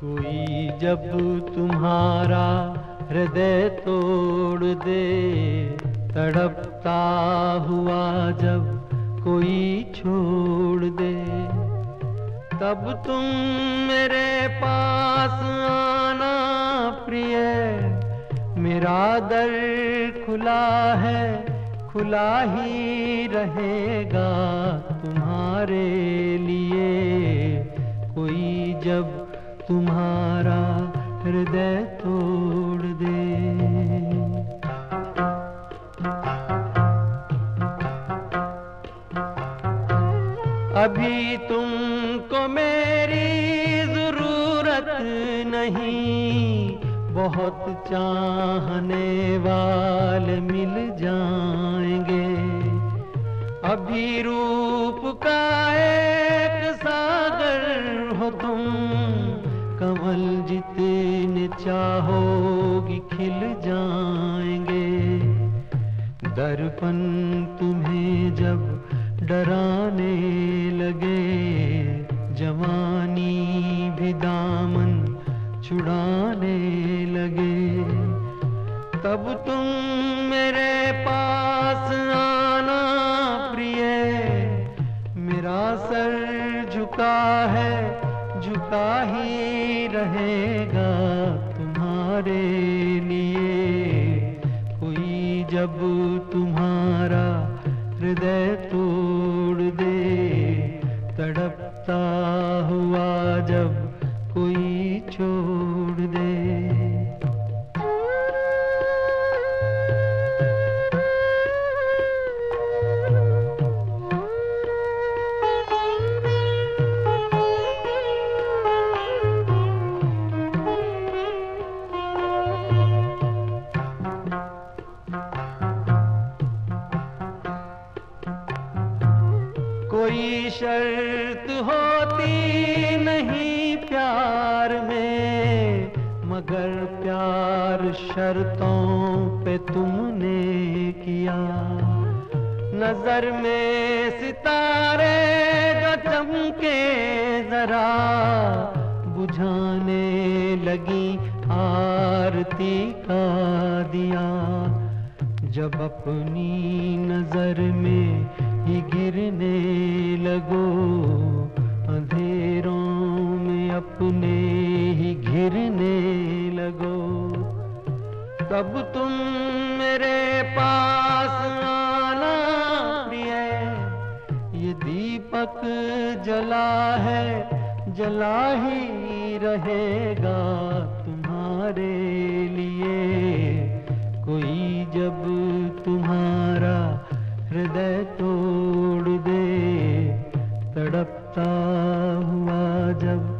कोई जब तुम्हारा हृदय तोड़ दे, तड़पता हुआ जब कोई छोड़ दे, तब तुम मेरे पास आना प्रिय, मेरा दर खुला है खुला ही रहेगा तुम्हारे लिए। कोई जब तुम्हारा हृदय तोड़ दे। अभी तुमको मेरी ज़रूरत नहीं। बहुत चाहने वाले मिल जाएँगे। अभी रूप का एक सागर हो तुम, कमल जितने चाहोगी खिल जाएँगे। दर्पण तुम्हें जब डराने लगे, जवानी भी दामन छुड़ाने तब तुम मेरे पास आना प्रिय। मेरा सर झुका है, झुका ही रहेगा तुम्हारे लिए। कोई जब तुम्हारा हृदय तोड़ दे, तड़पता हुआ जब कोई कोई शर्त होती नहीं प्यार में, मगर प्यार शर्तों पे तुमने किया। नज़र में सितारे जो चमके जरा, बुझाने लगी आरती का दिया। जब अपनी नज़र में ही गिरने लगो। अंधेरों में अपने ही घिरने लगो। तब तुम मेरे पास आना प्रिय। ये दीपक जला है, जला ही रहेगा। छोड़ दे तड़पता हुआ जब